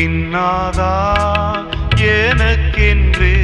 விண்ணாதா எனக்கென்றே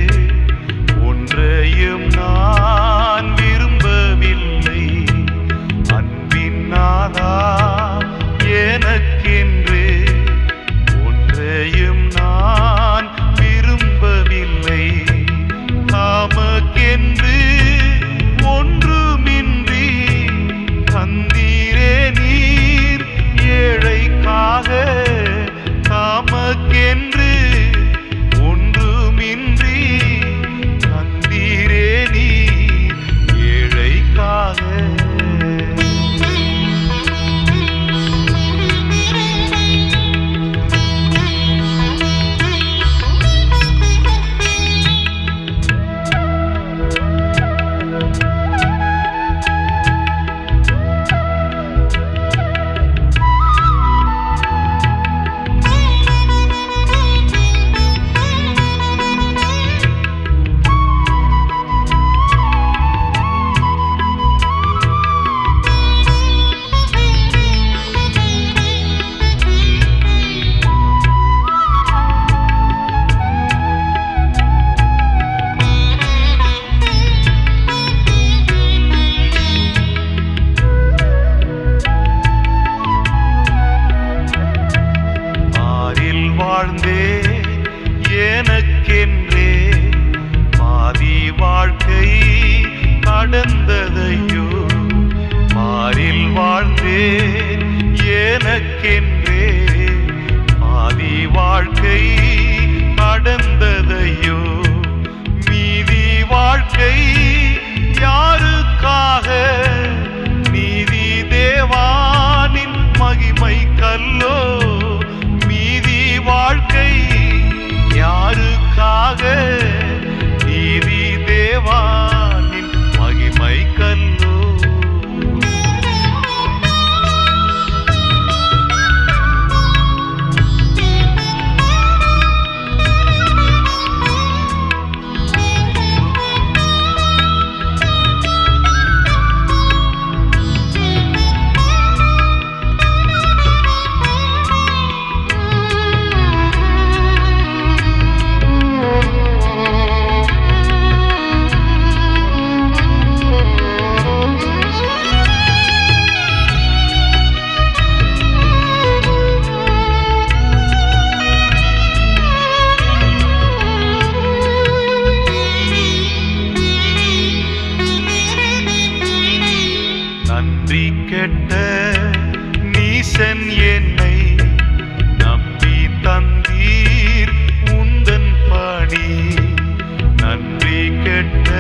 நடந்ததையோ மாறில் வாழ்ந்தேன் எனக்கென்றே. பாதி வாழ்க்கை நடந்த கெட்ட நீசன் என்னை நம்பி தந்தீர் உந்தன் பாடி நன்றி கெட்ட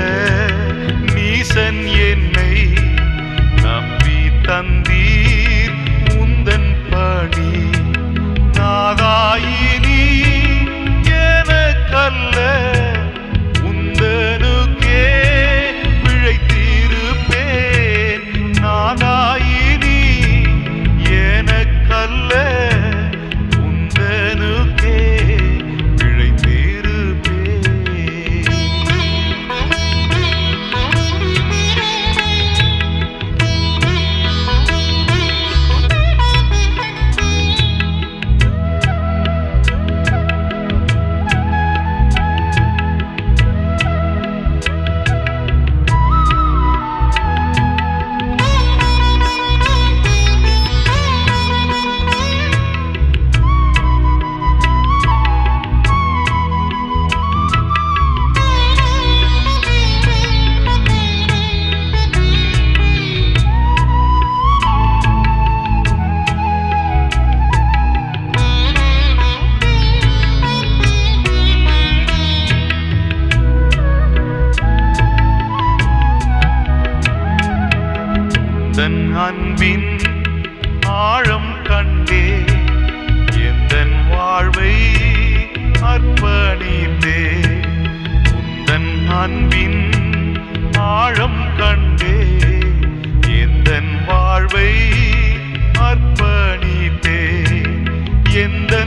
எந்தன் அன்பின் ஆழம் கண்டே எந்தன் வாழ்வை அர்ப்பணித்தே உந்தன் அன்பின் ஆழம் கண்டே எந்தன் வாழ்வை அர்ப்பணித்தே எந்தன்